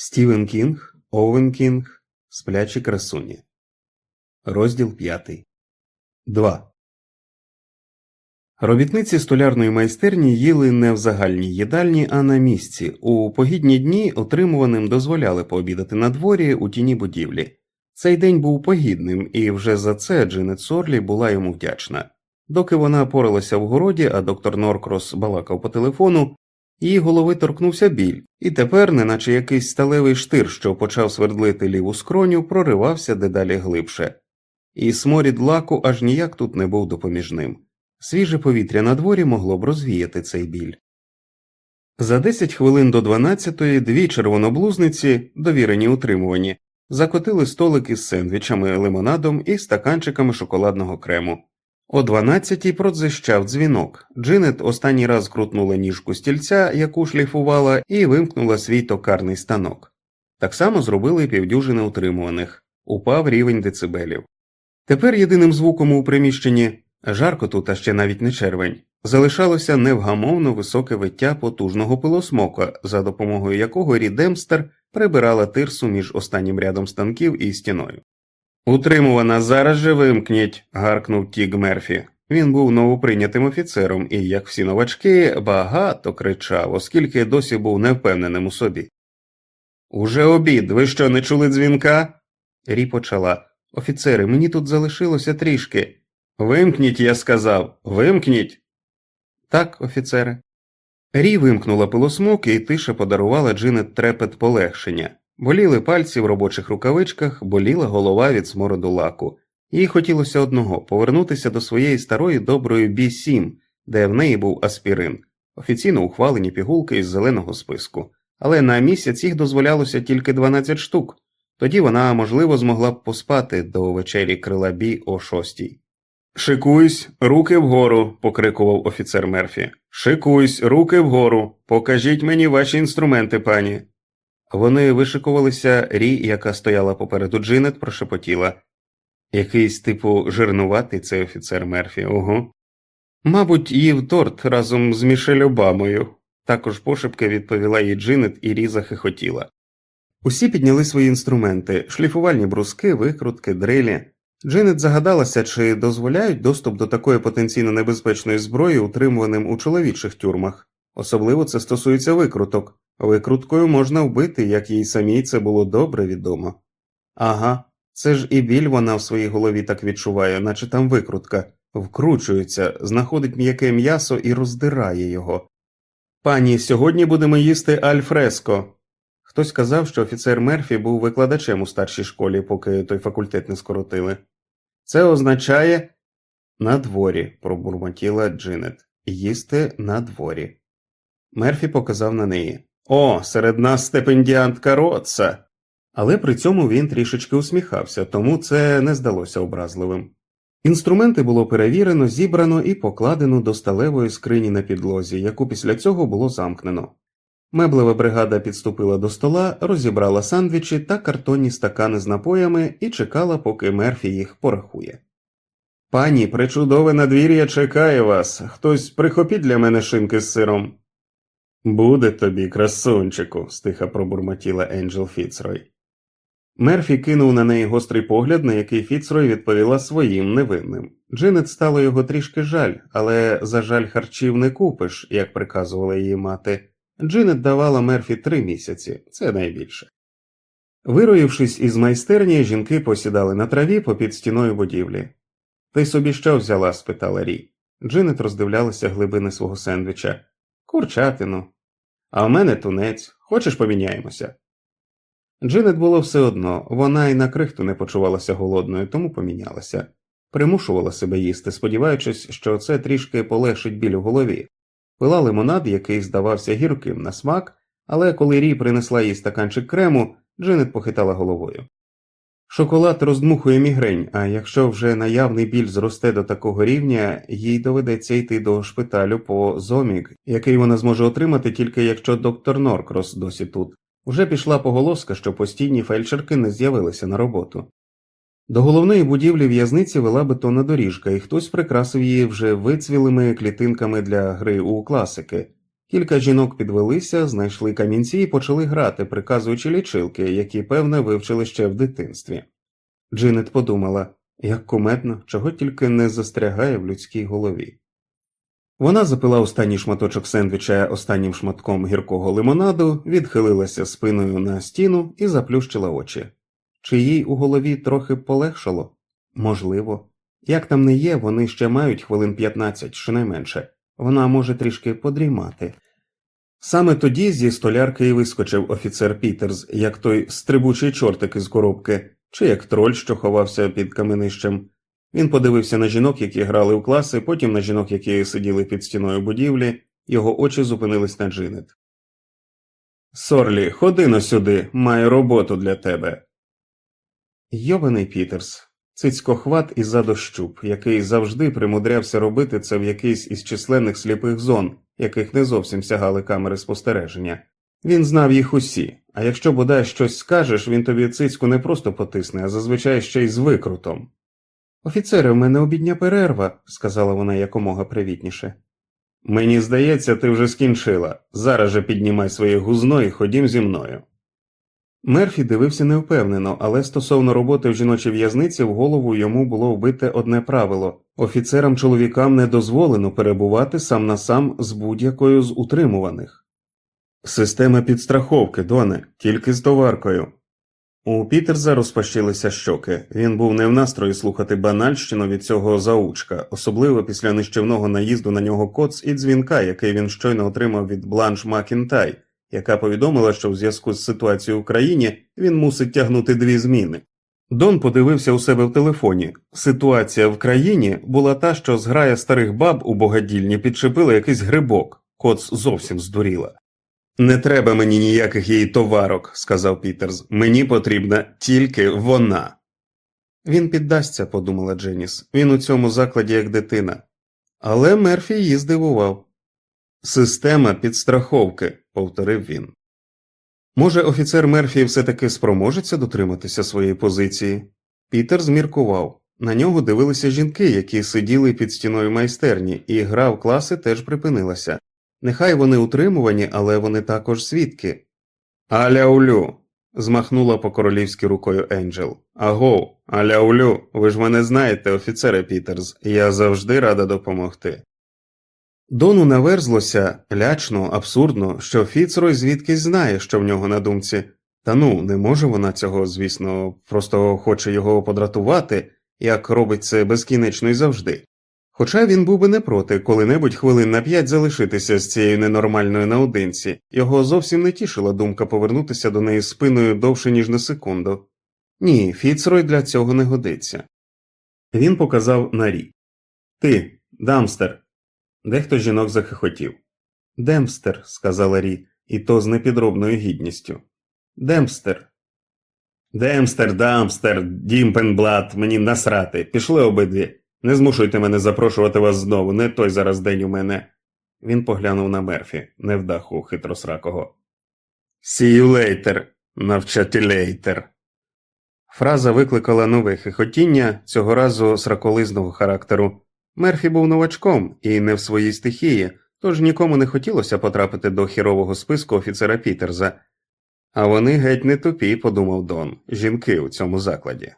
Стівен Кінг, Овен Кінг, Сплячі красуні. Розділ п'ятий. 2. Робітниці столярної майстерні їли не в загальній їдальні, а на місці. У погідні дні утримуваним дозволяли пообідати на дворі у тіні будівлі. Цей день був погідним, і вже за це Джинет Сорлі була йому вдячна. Доки вона поралася в городі, а доктор Норкрос балакав по телефону, її голови торкнувся біль, і тепер, неначе якийсь сталевий штир, що почав свердлити ліву скроню, проривався дедалі глибше, і сморід лаку аж ніяк тут не був допоміжним. Свіже повітря на дворі могло б розвіяти цей біль. За 10 хвилин до 12-ї дві червоноблузниці, довірені утримувані, закотили столик із сендвічами, лимонадом і стаканчиками шоколадного крему. О 12-й продзищав дзвінок. Джинет останній раз крутнула ніжку стільця, яку шліфувала, і вимкнула свій токарний станок. Так само зробили півдюжини утримуваних, упав рівень децибелів. Тепер єдиним звуком у приміщенні жарко тут, а ще навіть не червень, залишалося невгамовно високе виття потужного пилосмока, за допомогою якого Рідемстер прибирала тирсу між останнім рядом станків і стіною. Утримувана зараз же вимкніть. гаркнув Тіг Мерфі. Він був новоприйнятим офіцером і, як всі новачки, багато кричав, оскільки досі був невпевненим у собі. Уже обід, ви що, не чули дзвінка? Рі почала. Офіцери, мені тут залишилося трішки. Вимкніть, я сказав, вимкніть. Так, офіцери. Рі вимкнула пилосмок і тиша подарувала Джинет трепет полегшення. Боліли пальці в робочих рукавичках, боліла голова від смороду лаку. Їй хотілося одного повернутися до своєї старої доброї бі 7 де в неї був аспірин, офіційно ухвалені пігулки із зеленого списку, але на місяць їх дозволялося тільки 12 штук, тоді вона, можливо, змогла б поспати до вечері крила бі о шостій. Шикуйсь, руки вгору, покрикував офіцер Мерфі. Шикуйсь, руки вгору, покажіть мені ваші інструменти, пані. Вони вишикувалися, Рі, яка стояла попереду Джинет, прошепотіла якийсь типу жирнуватий цей офіцер Мерфі, ого. Мабуть, їв торт разом з Мішель Обамою. Також пошепки відповіла їй Джинет і Рі захихотіла. Усі підняли свої інструменти, шліфувальні бруски, викрутки, дрилі. Джинет загадалася, чи дозволяють доступ до такої потенційно небезпечної зброї, утримуваним у чоловічих тюрмах. Особливо це стосується викруток. Викруткою можна вбити, як їй самій це було добре відомо. Ага, це ж і біль вона в своїй голові так відчуває, наче там викрутка, вкручується, знаходить м'яке м'ясо і роздирає його. Пані, сьогодні будемо їсти альфреско. Хтось казав, що офіцер Мерфі був викладачем у старшій школі, поки той факультет не скоротили. Це означає на дворі, пробурмотіла Джинет. Їсти на дворі. Мерфі показав на неї. О, серед нас стипендіантка Ротса. Але при цьому він трішечки усміхався, тому це не здалося образливим. Інструменти було перевірено, зібрано і покладено до сталевої скрині на підлозі, яку після цього було замкнено. Меблева бригада підступила до стола, розібрала сандвічі та картонні стакани з напоями і чекала, поки Мерфі їх порахує. Пані, причудове надвір'я чекає вас. Хтось прихопіть для мене шинки з сиром. Буде тобі, красунчику, стиха пробурмотіла Енджел Фіцрой. Мерфі кинув на неї гострий погляд, на який Фіцрой відповіла своїм невинним. Джинет стало його трішки жаль, але за жаль харчів не купиш, як приказувала її мати. Джинет давала Мерфі три місяці, це найбільше. Вироївшись із майстерні, жінки посідали на траві попід стіною будівлі. Ти собі що взяла? спитала Рі. Джинет роздивлялася глибини свого сендвіча. Курчатину. А в мене тунець. Хочеш поміняємося? Джинет було все одно, вона й на крихту не почувалася голодною, тому помінялася, примушувала себе їсти, сподіваючись, що це трішки полегшить біль у голові. Пила лимонад, який здавався гірким на смак, але коли Рі принесла їй стаканчик крему, Джинет похитала головою. Шоколад роздмухує мігрень, а якщо вже наявний біль зросте до такого рівня, їй доведеться йти до шпиталю по зомік, який вона зможе отримати тільки якщо доктор Норкрос досі тут. Уже пішла поголоска, що постійні фельдшерки не з'явилися на роботу. До головної будівлі в'язниці вела бетонна доріжка, і хтось прикрасив її вже вицвілими клітинками для гри у класики, Кілька жінок підвелися, знайшли камінці і почали грати, приказуючи лічилки, які, певне, вивчили ще в дитинстві. Джинет подумала як куметно, чого тільки не застрягає в людській голові. Вона запила останній шматочок сендвіча останнім шматком гіркого лимонаду, відхилилася спиною на стіну і заплющила очі. Чи їй у голові трохи полегшало? Можливо. Як там не є, вони ще мають хвилин 15, щонайменше. Вона може трішки подрімати. Саме тоді зі столярки і вискочив офіцер Пітерс, як той стрибучий чортик із коробки, чи як троль, що ховався під каменищем. Він подивився на жінок, які грали у класи, потім на жінок, які сиділи під стіною будівлі, його очі зупинились на Джинет. Сорлі, ходи но сюди, маю роботу для тебе. Йобаний Пітерс, цицькохват із задощуп, який завжди примудрявся робити це в якийсь із численних сліпих зон, яких не зовсім сягали камери спостереження. Він знав їх усі, а якщо бодай щось скажеш, він тобі цицьку не просто потисне, а зазвичай ще й з викрутом. Офіцере, в мене обідня перерва, сказала вона якомога привітніше. Мені здається, ти вже скінчила. Зараз же піднімай своє гузно і ходім зі мною. Мерфі дивився невпевнено, але стосовно роботи в жіночій в'язниці в голову йому було вбите одне правило офіцерам чоловікам не дозволено перебувати сам на сам з будь-якою з утримуваних. Система підстраховки, Доне, тільки з товаркою. У Пітерза розпащилися щоки. Він був не в настрої слухати банальщину від цього заучка, особливо після нищівного наїзду на нього коц і дзвінка, який він щойно отримав від Бланш Макінтай, яка повідомила, що в зв'язку з ситуацією в країні він мусить тягнути дві зміни. Дон подивився у себе в телефоні. Ситуація в країні була та, що зграя старих баб у богадільні підчепила якийсь грибок, коц зовсім здуріла. Не треба мені ніяких її товарок, сказав Пітерс. Мені потрібна тільки вона. Він піддасться, подумала Дженіс. Він у цьому закладі як дитина. Але Мерфі її здивував. Система підстраховки, повторив він. Може, офіцер Мерфі все таки спроможеться дотриматися своєї позиції? Пітер зміркував. На нього дивилися жінки, які сиділи під стіною майстерні, і гра в класи теж припинилася. Нехай вони утримувані, але вони також свідки. Аляулю. змахнула по королівськи рукою Енджел. Аго, аляулю, ви ж мене знаєте, офіцере Пітерс, я завжди рада допомогти. Дону наверзлося лячно, абсурдно, що Фіцрой звідкись знає, що в нього на думці, та ну, не може вона цього, звісно, просто хоче його подратувати, як робить це безкінечно і завжди. Хоча він був би не проти коли-небудь хвилин на п'ять залишитися з цією ненормальною наодинці, його зовсім не тішила думка повернутися до неї спиною довше, ніж на секунду. Ні, Фіцрой для цього не годиться. Він показав на Рі. Ти, dumpster. Дехто жінок захихотів. Демпстер, сказала Рі, і то з непідробною гідністю. Демпстер. Демпстер, dumpster, дімпенблат, мені насрати. Пішли обидві. Не змушуйте мене запрошувати вас знову, не той зараз день у мене. Він поглянув на Мерфі, невдаху хитросракого. «See you later, навчателейтер». Фраза викликала нове хихотіння, цього разу сраколизного характеру. Мерфі був новачком і не в своїй стихії, тож нікому не хотілося потрапити до хірового списку офіцера Пітерза. А вони геть не тупі, подумав Дон, жінки у цьому закладі.